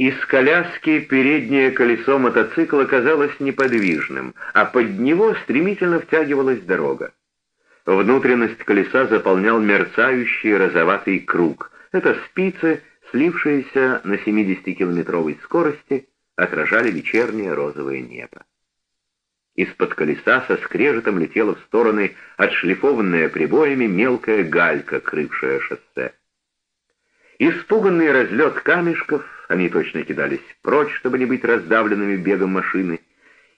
Из коляски переднее колесо мотоцикла казалось неподвижным, а под него стремительно втягивалась дорога. Внутренность колеса заполнял мерцающий розоватый круг. Это спицы, слившиеся на 70-километровой скорости, отражали вечернее розовое небо. Из-под колеса со скрежетом летела в стороны отшлифованная прибоями мелкая галька, крывшая шоссе. Испуганный разлет камешков, они точно кидались прочь, чтобы не быть раздавленными бегом машины,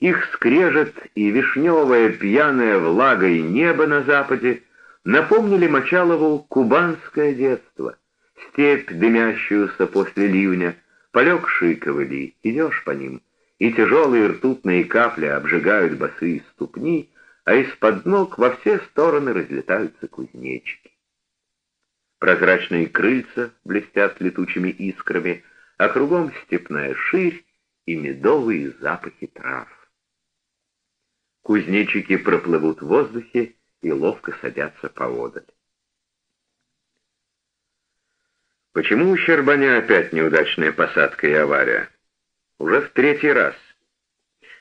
их скрежет и вишневое пьяное влагой небо на западе напомнили Мочалову кубанское детство, степь, дымящуюся после ливня, полегшие ковыли, идешь по ним, и тяжелые ртутные капли обжигают босые ступни, а из-под ног во все стороны разлетаются кузнечики. Прозрачные крыльца блестят летучими искрами, а кругом степная ширь и медовые запахи трав. Кузнечики проплывут в воздухе и ловко садятся поодаль. Почему у Щербаня опять неудачная посадка и авария? Уже в третий раз.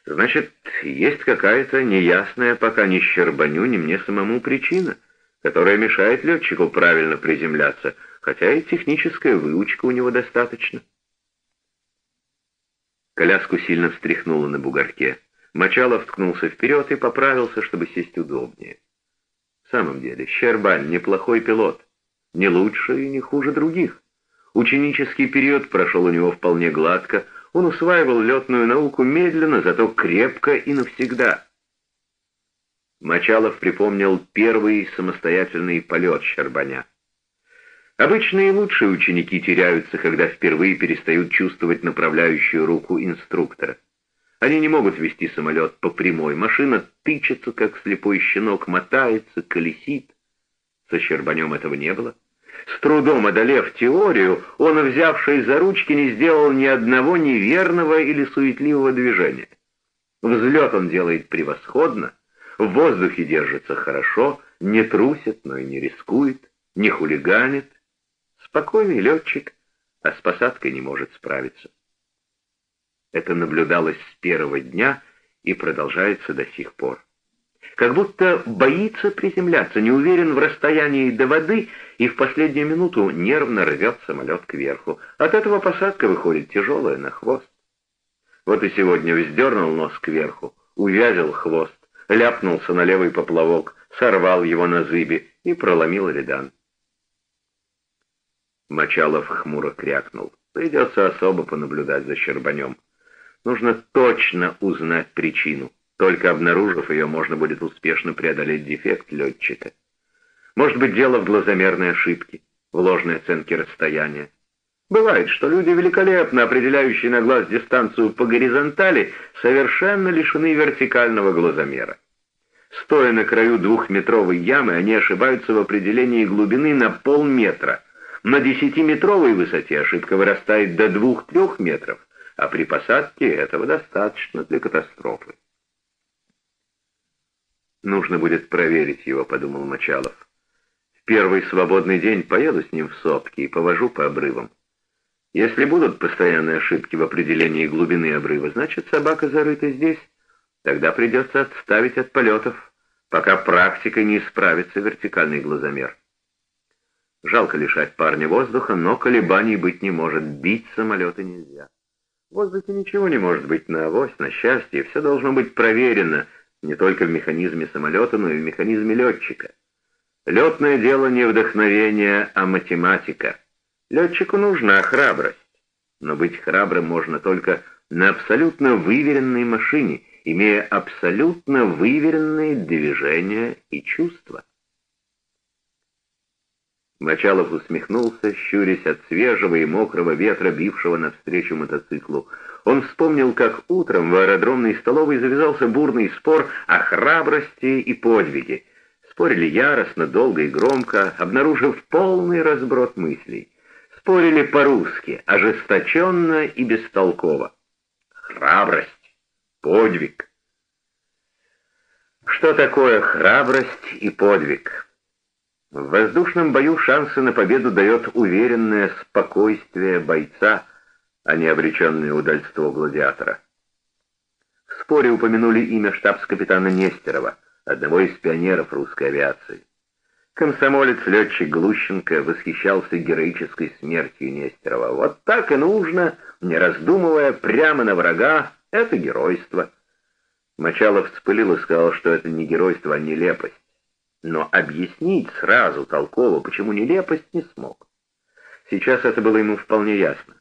Значит, есть какая-то неясная пока ни Щербаню, ни мне самому причина, которая мешает летчику правильно приземляться, хотя и техническая выучка у него достаточно. Коляску сильно встряхнуло на бугорке. Мочалов ткнулся вперед и поправился, чтобы сесть удобнее. В самом деле, Щербань неплохой пилот, не лучше и не хуже других. Ученический период прошел у него вполне гладко, он усваивал летную науку медленно, зато крепко и навсегда. Мочалов припомнил первый самостоятельный полет Щербаня. Обычно и лучшие ученики теряются, когда впервые перестают чувствовать направляющую руку инструктора. Они не могут вести самолет по прямой. Машина тычется, как слепой щенок, мотается, колесит. Со Щербанем этого не было. С трудом одолев теорию, он, взявший за ручки, не сделал ни одного неверного или суетливого движения. Взлет он делает превосходно, в воздухе держится хорошо, не трусит, но и не рискует, не хулиганит. Спокойный летчик, а с посадкой не может справиться. Это наблюдалось с первого дня и продолжается до сих пор. Как будто боится приземляться, не уверен в расстоянии до воды и в последнюю минуту нервно рвет самолет кверху. От этого посадка выходит тяжелая на хвост. Вот и сегодня вздернул нос кверху, увязил хвост, ляпнулся на левый поплавок, сорвал его на зыбе и проломил редан. Мочалов хмуро крякнул. Придется особо понаблюдать за Щербанем. Нужно точно узнать причину. Только обнаружив ее, можно будет успешно преодолеть дефект летчика. Может быть, дело в глазомерной ошибке, в ложной оценке расстояния. Бывает, что люди, великолепно определяющие на глаз дистанцию по горизонтали, совершенно лишены вертикального глазомера. Стоя на краю двухметровой ямы, они ошибаются в определении глубины на полметра. На десятиметровой высоте ошибка вырастает до двух-трех метров а при посадке этого достаточно для катастрофы. «Нужно будет проверить его», — подумал Мочалов. «В первый свободный день поеду с ним в сопки и повожу по обрывам. Если будут постоянные ошибки в определении глубины обрыва, значит, собака зарыта здесь. Тогда придется отставить от полетов, пока практика не исправится вертикальный глазомер. Жалко лишать парня воздуха, но колебаний быть не может, бить самолеты нельзя». В воздухе ничего не может быть на авось, на счастье, все должно быть проверено, не только в механизме самолета, но и в механизме летчика. Летное дело не вдохновение, а математика. Летчику нужна храбрость, но быть храбрым можно только на абсолютно выверенной машине, имея абсолютно выверенные движения и чувства. Мочалов усмехнулся, щурясь от свежего и мокрого ветра, бившего навстречу мотоциклу. Он вспомнил, как утром в аэродромной столовой завязался бурный спор о храбрости и подвиге. Спорили яростно, долго и громко, обнаружив полный разброд мыслей. Спорили по-русски, ожесточенно и бестолково. Храбрость, подвиг. Что такое храбрость и подвиг? В воздушном бою шансы на победу дает уверенное спокойствие бойца, а не обреченное удальство гладиатора. В споре упомянули имя штабс-капитана Нестерова, одного из пионеров русской авиации. Комсомолец-летчик Глущенко восхищался героической смертью Нестерова. Вот так и нужно, не раздумывая, прямо на врага, это геройство. Мочалов вспылил и сказал, что это не геройство, а нелепость. Но объяснить сразу толково, почему нелепость, не смог. Сейчас это было ему вполне ясно.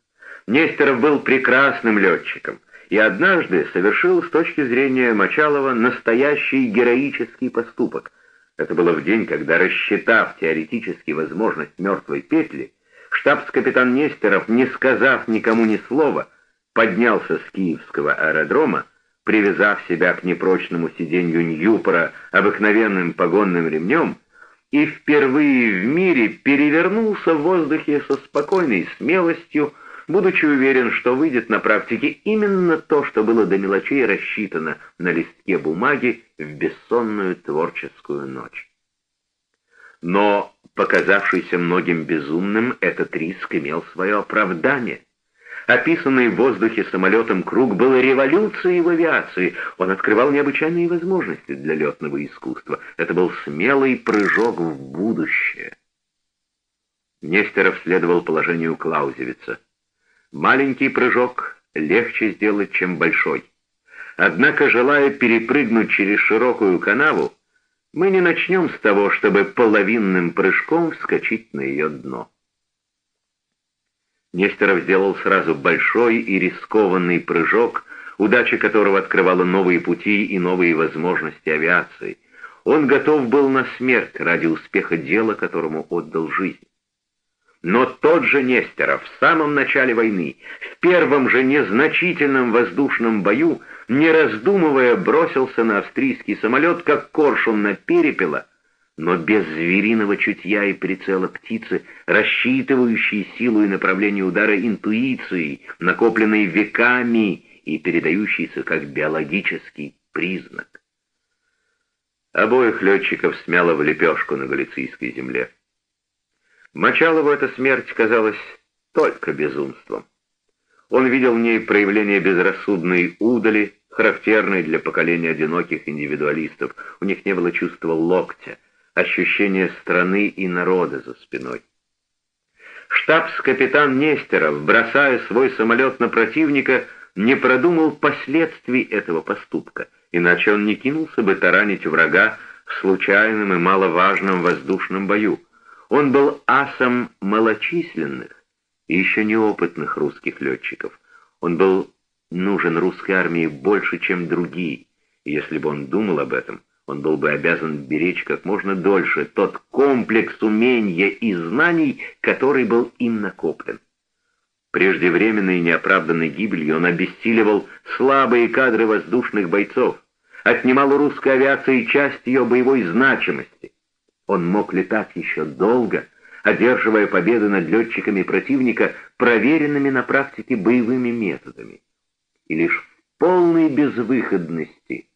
Нестеров был прекрасным летчиком и однажды совершил с точки зрения Мочалова настоящий героический поступок. Это было в день, когда, рассчитав теоретически возможность мертвой петли, штабс-капитан Нестеров, не сказав никому ни слова, поднялся с киевского аэродрома, привязав себя к непрочному сиденью Ньюпора обыкновенным погонным ремнем, и впервые в мире перевернулся в воздухе со спокойной смелостью, будучи уверен, что выйдет на практике именно то, что было до мелочей рассчитано на листке бумаги в бессонную творческую ночь. Но, показавшийся многим безумным, этот риск имел свое оправдание. Описанный в воздухе самолетом круг был революцией в авиации. Он открывал необычайные возможности для летного искусства. Это был смелый прыжок в будущее. Нестеров следовал положению Клаузевица. Маленький прыжок легче сделать, чем большой. Однако, желая перепрыгнуть через широкую канаву, мы не начнем с того, чтобы половинным прыжком вскочить на ее дно. Нестеров сделал сразу большой и рискованный прыжок, удача которого открывала новые пути и новые возможности авиации. Он готов был на смерть ради успеха дела, которому отдал жизнь. Но тот же Нестеров в самом начале войны, в первом же незначительном воздушном бою, не раздумывая, бросился на австрийский самолет, как коршун на перепела, но без звериного чутья и прицела птицы, рассчитывающей силу и направление удара интуицией, накопленной веками и передающейся как биологический признак. Обоих летчиков смяло в лепешку на галицийской земле. Мочалову эта смерть казалась только безумством. Он видел в ней проявление безрассудной удали, характерной для поколения одиноких индивидуалистов. У них не было чувства локтя, ощущения страны и народа за спиной. Штабс-капитан Нестеров, бросая свой самолет на противника, не продумал последствий этого поступка, иначе он не кинулся бы таранить врага в случайном и маловажном воздушном бою. Он был асом малочисленных и еще неопытных русских летчиков. Он был нужен русской армии больше, чем другие, если бы он думал об этом, он был бы обязан беречь как можно дольше тот комплекс умения и знаний, который был им накоплен. Преждевременной и неоправданной гибелью он обессиливал слабые кадры воздушных бойцов, отнимал у русской авиации часть ее боевой значимости. Он мог летать еще долго, одерживая победы над летчиками противника проверенными на практике боевыми методами. И лишь в полной безвыходности,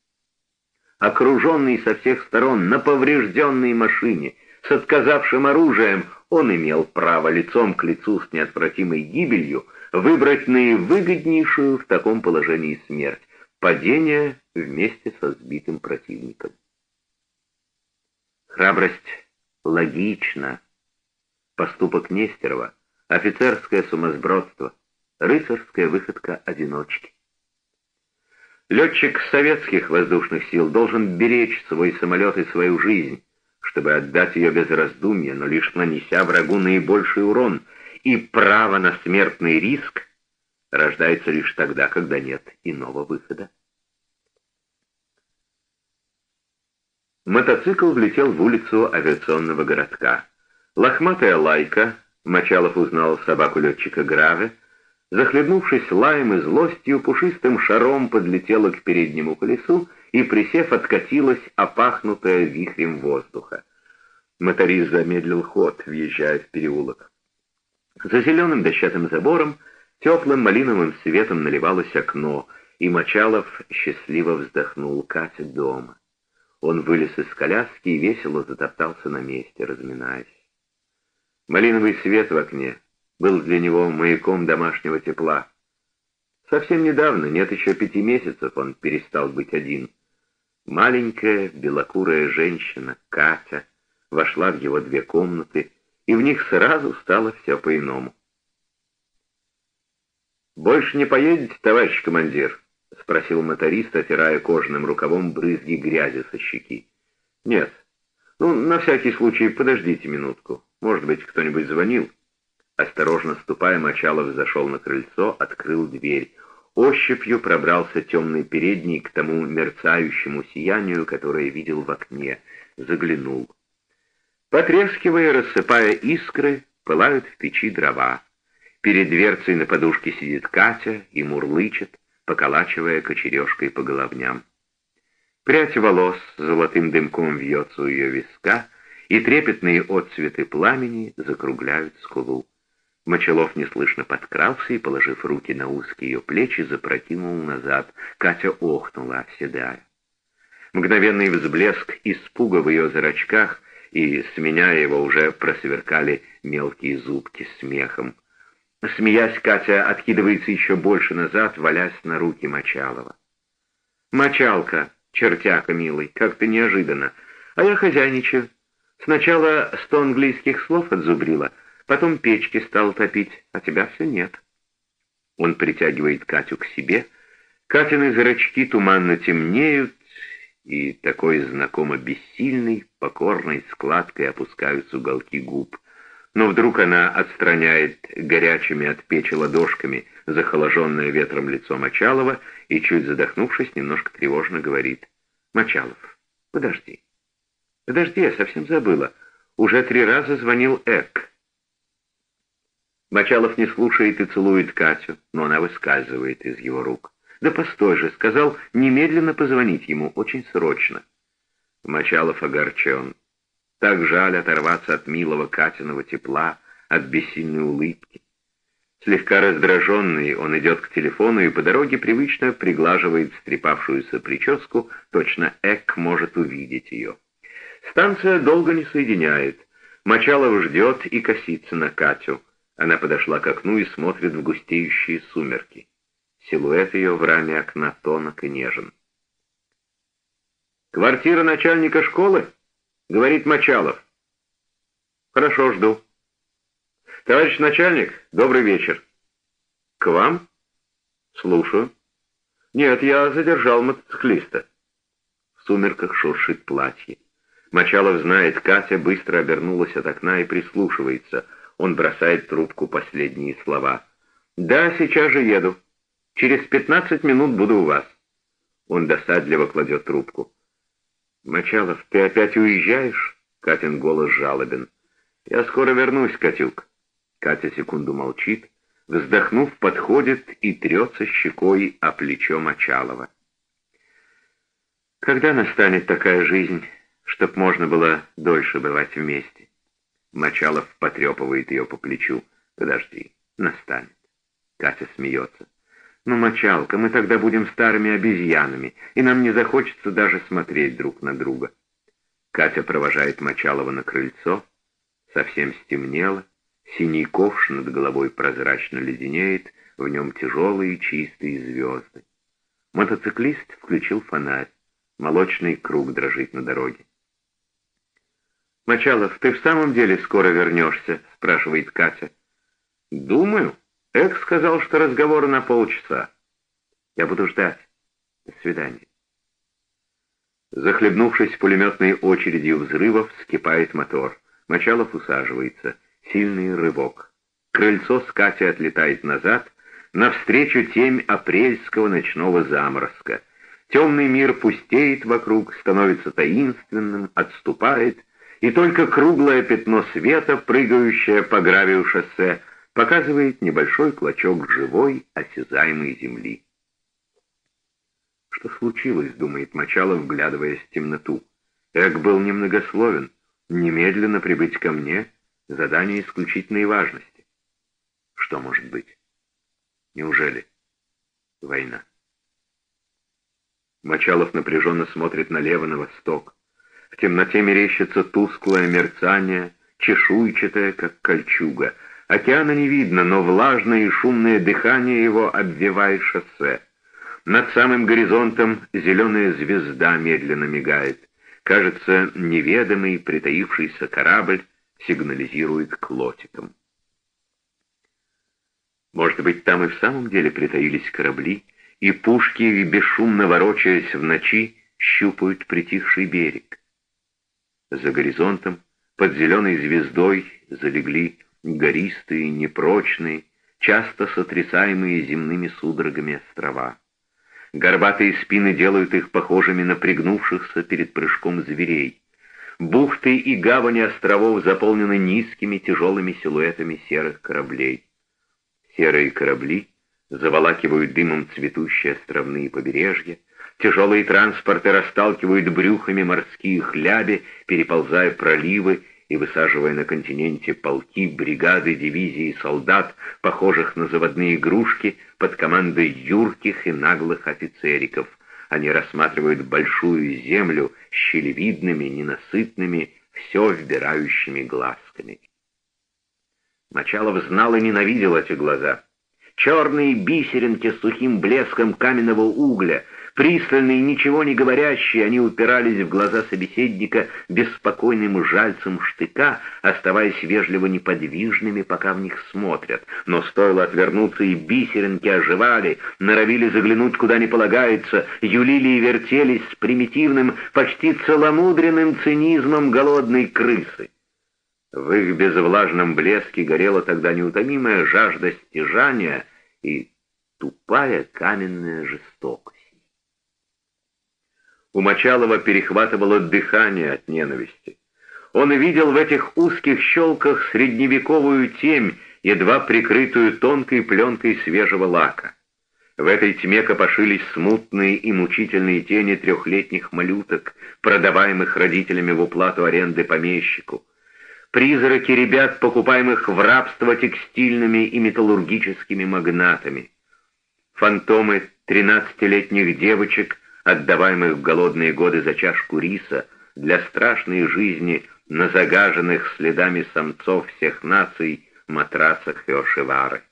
окруженный со всех сторон на поврежденной машине, с отказавшим оружием, он имел право лицом к лицу с неотвратимой гибелью выбрать наивыгоднейшую в таком положении смерть — падение вместе со сбитым противником. Храбрость логична. Поступок Нестерова — офицерское сумасбродство, рыцарская выходка одиночки. Летчик советских воздушных сил должен беречь свой самолет и свою жизнь, чтобы отдать ее без раздумья, но лишь нанеся врагу наибольший урон, и право на смертный риск рождается лишь тогда, когда нет иного выхода. Мотоцикл влетел в улицу авиационного городка. Лохматая лайка, Мочалов узнал собаку летчика Граве, захлебнувшись лаем и злостью, пушистым шаром подлетела к переднему колесу и, присев, откатилась, опахнутая вихрем воздуха. Моторист замедлил ход, въезжая в переулок. За зеленым дощатым забором теплым малиновым светом наливалось окно, и Мочалов счастливо вздохнул Катя дома. Он вылез из коляски и весело затоптался на месте, разминаясь. Малиновый свет в окне был для него маяком домашнего тепла. Совсем недавно, нет еще пяти месяцев, он перестал быть один. Маленькая белокурая женщина, Катя, вошла в его две комнаты, и в них сразу стало все по-иному. «Больше не поедете, товарищ командир?» — спросил моторист, отирая кожаным рукавом брызги грязи со щеки. «Нет. Ну, на всякий случай, подождите минутку. Может быть, кто-нибудь звонил?» Осторожно ступая, Мочалов зашел на крыльцо, открыл дверь. Ощупью пробрался темный передний к тому мерцающему сиянию, которое видел в окне. Заглянул. Потрескивая, рассыпая искры, пылают в печи дрова. Перед дверцей на подушке сидит Катя и мурлычет, поколачивая кочережкой по головням. Прядь волос золотым дымком вьется у ее виска, и трепетные отцветы пламени закругляют скулу. Мочелов неслышно подкрался и, положив руки на узкие ее плечи, запрокинул назад. Катя охнула, оседая. Мгновенный взблеск испуга в ее зрачках, и, сменяя его, уже просверкали мелкие зубки смехом. Смеясь, Катя откидывается еще больше назад, валясь на руки Мочалова. «Мочалка, чертяка милый, как-то неожиданно. А я хозяйничаю. Сначала сто английских слов отзубрила — Потом печки стал топить, а тебя все нет. Он притягивает Катю к себе. Катины зрачки туманно темнеют, и такой знакомо бессильной, покорной складкой опускаются уголки губ. Но вдруг она отстраняет горячими от печи ладошками захоложенное ветром лицо Мочалова и, чуть задохнувшись, немножко тревожно говорит. «Мочалов, подожди. Подожди, я совсем забыла. Уже три раза звонил Эк. Мочалов не слушает и целует Катю, но она выскальзывает из его рук. «Да постой же!» — сказал немедленно позвонить ему, очень срочно. Мочалов огорчен. Так жаль оторваться от милого Катиного тепла, от бессильной улыбки. Слегка раздраженный, он идет к телефону и по дороге привычно приглаживает стрепавшуюся прическу, точно Эк может увидеть ее. Станция долго не соединяет. Мочалов ждет и косится на Катю. Она подошла к окну и смотрит в густеющие сумерки. Силуэт ее в раме окна тонок и нежен. «Квартира начальника школы?» — говорит Мочалов. «Хорошо, жду». «Товарищ начальник, добрый вечер». «К вам?» «Слушаю». «Нет, я задержал мотоциклиста». В сумерках шуршит платье. Мочалов знает, Катя быстро обернулась от окна и прислушивается — он бросает трубку последние слова. «Да, сейчас же еду. Через пятнадцать минут буду у вас». Он досадливо кладет трубку. «Мочалов, ты опять уезжаешь?» Катин голос жалобен. «Я скоро вернусь, Катюк». Катя секунду молчит, вздохнув, подходит и трется щекой о плечо Мочалова. «Когда настанет такая жизнь, чтоб можно было дольше бывать вместе?» Мочалов потрепывает ее по плечу. «Подожди, настанет». Катя смеется. «Ну, мочалка, мы тогда будем старыми обезьянами, и нам не захочется даже смотреть друг на друга». Катя провожает Мочалова на крыльцо. Совсем стемнело. Синий ковш над головой прозрачно леденеет, в нем тяжелые чистые звезды. Мотоциклист включил фонарь. Молочный круг дрожит на дороге. «Мочалов, ты в самом деле скоро вернешься?» — спрашивает Катя. «Думаю. Экс сказал, что разговор на полчаса. Я буду ждать. До свидания». Захлебнувшись пулеметной очередью взрывов, вскипает мотор. Мочалов усаживается. Сильный рывок. Крыльцо с Катей отлетает назад, навстречу темь апрельского ночного заморозка. Темный мир пустеет вокруг, становится таинственным, отступает — и только круглое пятно света, прыгающее по гравию шоссе, показывает небольшой клочок живой, осязаемой земли. Что случилось, думает Мочалов, вглядываясь в темноту. Эк был немногословен. Немедленно прибыть ко мне — задание исключительной важности. Что может быть? Неужели война? Мочалов напряженно смотрит налево на восток. В темноте мерещится тусклое мерцание, чешуйчатое, как кольчуга. Океана не видно, но влажное и шумное дыхание его обвивает шоссе. Над самым горизонтом зеленая звезда медленно мигает. Кажется, неведомый притаившийся корабль сигнализирует к лотикам. Может быть, там и в самом деле притаились корабли, и пушки, бесшумно ворочаясь в ночи, щупают притихший берег. За горизонтом, под зеленой звездой, залегли гористые, непрочные, часто сотрясаемые земными судорогами острова. Горбатые спины делают их похожими на пригнувшихся перед прыжком зверей. Бухты и гавани островов заполнены низкими тяжелыми силуэтами серых кораблей. Серые корабли заволакивают дымом цветущие островные побережья, тяжелые транспорты расталкивают брюхами морские хляби, переползая проливы и высаживая на континенте полки, бригады, дивизии солдат, похожих на заводные игрушки, под командой юрких и наглых офицериков. Они рассматривают большую землю щелевидными, ненасытными, все вбирающими глазками. Мочалов знал и ненавидел эти глаза. Черные бисеринки с сухим блеском каменного угля, Пристальные, ничего не говорящие, они упирались в глаза собеседника беспокойным жальцем штыка, оставаясь вежливо неподвижными, пока в них смотрят. Но стоило отвернуться, и бисеринки оживали, норовили заглянуть куда не полагается, юлили и вертелись с примитивным, почти целомудренным цинизмом голодной крысы. В их безвлажном блеске горела тогда неутомимая жажда стяжания и тупая каменная жестокость. У Мочалова перехватывало дыхание от ненависти. Он видел в этих узких щелках средневековую темь, едва прикрытую тонкой пленкой свежего лака. В этой тьме копошились смутные и мучительные тени трехлетних малюток, продаваемых родителями в уплату аренды помещику. Призраки ребят, покупаемых в рабство текстильными и металлургическими магнатами. Фантомы тринадцатилетних девочек, отдаваемых в голодные годы за чашку риса, для страшной жизни на загаженных следами самцов всех наций матрасах Феошевары.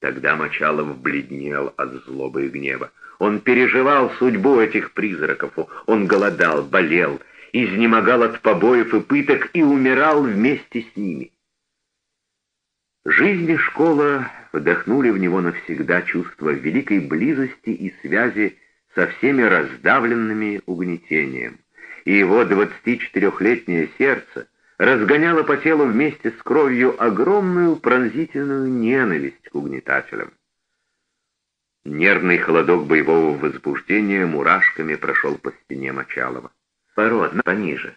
Тогда Мочалов бледнел от злобы и гнева. Он переживал судьбу этих призраков, он голодал, болел, изнемогал от побоев и пыток и умирал вместе с ними. Жизнь и школа вдохнули в него навсегда чувство великой близости и связи со всеми раздавленными угнетением, и его 24-летнее сердце разгоняло по телу вместе с кровью огромную пронзительную ненависть к угнетателям. Нервный холодок боевого возбуждения мурашками прошел по спине Мочалова. Породно, пониже.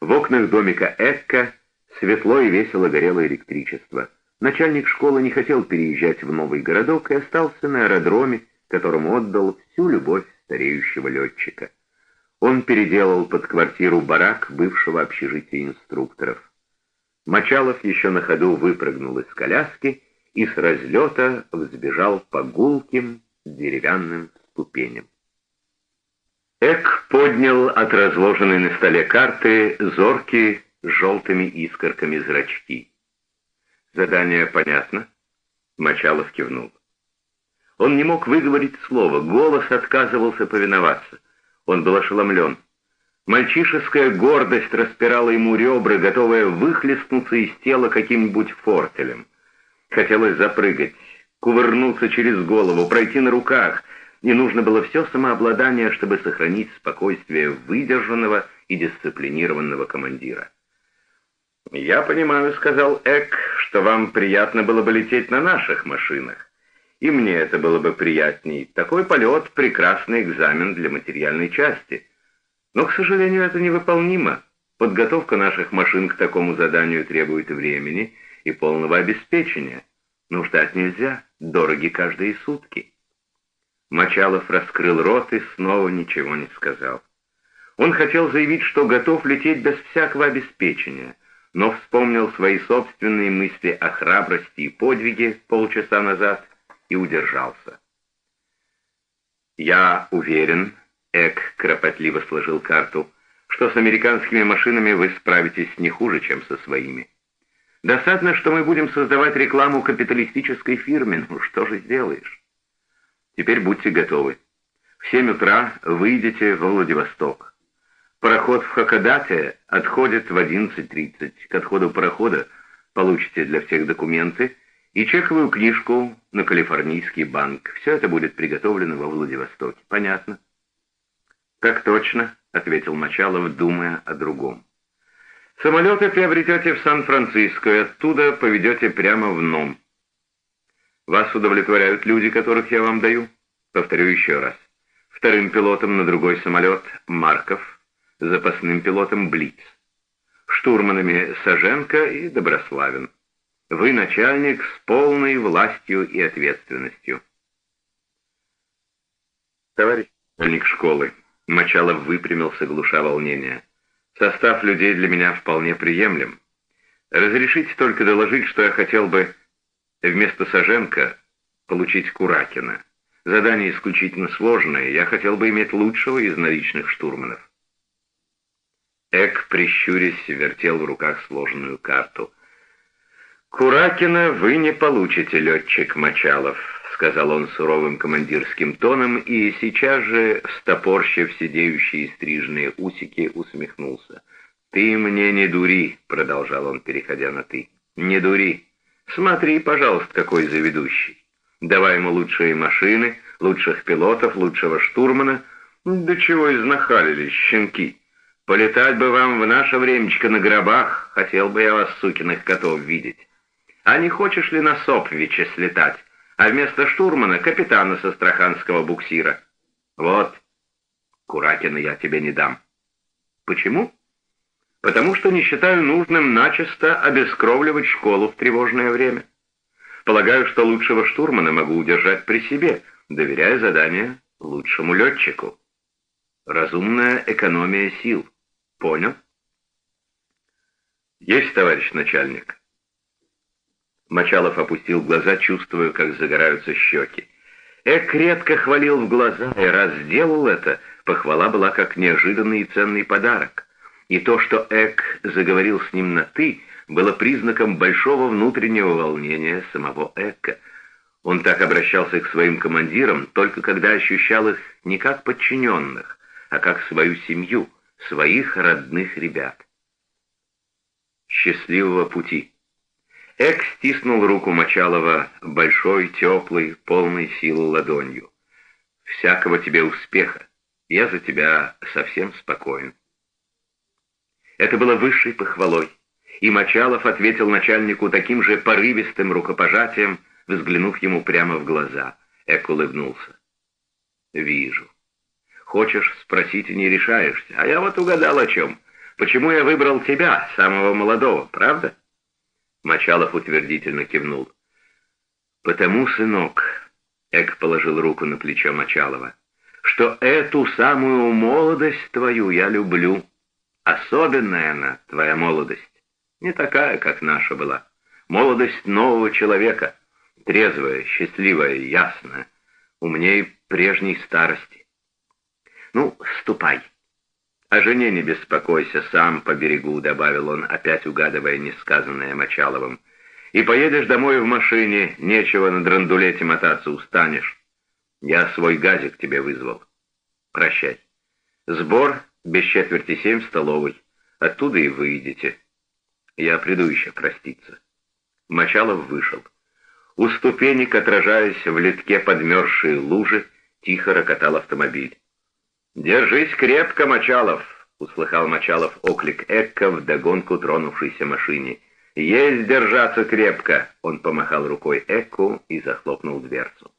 В окнах домика Экка светло и весело горело электричество. Начальник школы не хотел переезжать в новый городок и остался на аэродроме, которому отдал всю любовь стареющего летчика. Он переделал под квартиру барак бывшего общежития инструкторов. Мочалов еще на ходу выпрыгнул из коляски и с разлета взбежал по гулким деревянным ступеням. Эк поднял от разложенной на столе карты зоркие с желтыми искорками зрачки. «Задание понятно?» Мочалов кивнул. Он не мог выговорить слова, голос отказывался повиноваться. Он был ошеломлен. Мальчишеская гордость распирала ему ребра, готовая выхлестнуться из тела каким-нибудь фортелем. Хотелось запрыгать, кувырнуться через голову, пройти на руках, и нужно было все самообладание, чтобы сохранить спокойствие выдержанного и дисциплинированного командира. «Я понимаю», — сказал Эк, — «что вам приятно было бы лететь на наших машинах. И мне это было бы приятней. Такой полет — прекрасный экзамен для материальной части. Но, к сожалению, это невыполнимо. Подготовка наших машин к такому заданию требует времени и полного обеспечения. Но ждать нельзя, дороги каждые сутки. Мочалов раскрыл рот и снова ничего не сказал. Он хотел заявить, что готов лететь без всякого обеспечения, но вспомнил свои собственные мысли о храбрости и подвиге полчаса назад и удержался. «Я уверен», — Эк кропотливо сложил карту, что с американскими машинами вы справитесь не хуже, чем со своими. Достаточно, что мы будем создавать рекламу капиталистической фирме. Ну, что же сделаешь? Теперь будьте готовы. В 7 утра выйдете во Владивосток. Пароход в Хакодате отходит в 11.30. К отходу парохода получите для всех документы и чековую книжку на Калифорнийский банк. Все это будет приготовлено во Владивостоке. Понятно? «Так точно», — ответил Мочалов, думая о другом. «Самолеты приобретете в Сан-Франциско и оттуда поведете прямо в НОМ. Вас удовлетворяют люди, которых я вам даю? Повторю еще раз. Вторым пилотом на другой самолет Марков, запасным пилотом Блиц. Штурманами Саженко и Доброславин. Вы начальник с полной властью и ответственностью. Товарищ начальник школы, Мочалов выпрямился, глуша волнение. «Состав людей для меня вполне приемлем. Разрешите только доложить, что я хотел бы вместо Саженко получить Куракина. Задание исключительно сложное, я хотел бы иметь лучшего из наличных штурманов». Эк, прищурясь, вертел в руках сложенную карту. «Куракина вы не получите, летчик Мочалов сказал он суровым командирским тоном, и сейчас же, стопорщив сидеющие стрижные усики, усмехнулся. «Ты мне не дури», — продолжал он, переходя на «ты». «Не дури. Смотри, пожалуйста, какой заведущий. Давай ему лучшие машины, лучших пилотов, лучшего штурмана. Да чего изнахалились, щенки. Полетать бы вам в наше времечко на гробах, хотел бы я вас, сукиных котов, видеть. А не хочешь ли на Сопвиче слетать?» а вместо штурмана — капитана с астраханского буксира. Вот, Куракина я тебе не дам. Почему? Потому что не считаю нужным начисто обескровливать школу в тревожное время. Полагаю, что лучшего штурмана могу удержать при себе, доверяя задание лучшему летчику. Разумная экономия сил. Понял? Есть, товарищ начальник. Мочалов опустил глаза, чувствуя, как загораются щеки. Эк редко хвалил в глаза, и раз сделал это, похвала была как неожиданный и ценный подарок. И то, что Эк заговорил с ним на «ты», было признаком большого внутреннего волнения самого Эка. Он так обращался к своим командирам, только когда ощущал их не как подчиненных, а как свою семью, своих родных ребят. «Счастливого пути!» Эк стиснул руку Мочалова большой, теплой, полной силы ладонью. «Всякого тебе успеха. Я за тебя совсем спокоен». Это было высшей похвалой, и Мочалов ответил начальнику таким же порывистым рукопожатием, взглянув ему прямо в глаза. Эк улыбнулся. «Вижу. Хочешь спросить и не решаешься, а я вот угадал о чем. Почему я выбрал тебя, самого молодого, правда?» Мочалов утвердительно кивнул. «Потому, сынок», — Эк положил руку на плечо Мочалова, «что эту самую молодость твою я люблю. Особенная она, твоя молодость. Не такая, как наша была. Молодость нового человека, трезвая, счастливая, ясная, умней прежней старости. Ну, ступай». «О жене не беспокойся, сам по берегу», — добавил он, опять угадывая несказанное Мочаловым. «И поедешь домой в машине, нечего на драндулете мотаться, устанешь. Я свой газик тебе вызвал. Прощай. Сбор без четверти семь в столовой. Оттуда и выйдете. Я приду еще проститься». Мочалов вышел. У ступенек, отражаясь в литке подмерзшие лужи, тихо рокотал автомобиль. «Держись крепко, Мочалов!» — услыхал Мочалов оклик Экка в догонку тронувшейся машине. «Есть держаться крепко!» — он помахал рукой Экку и захлопнул дверцу.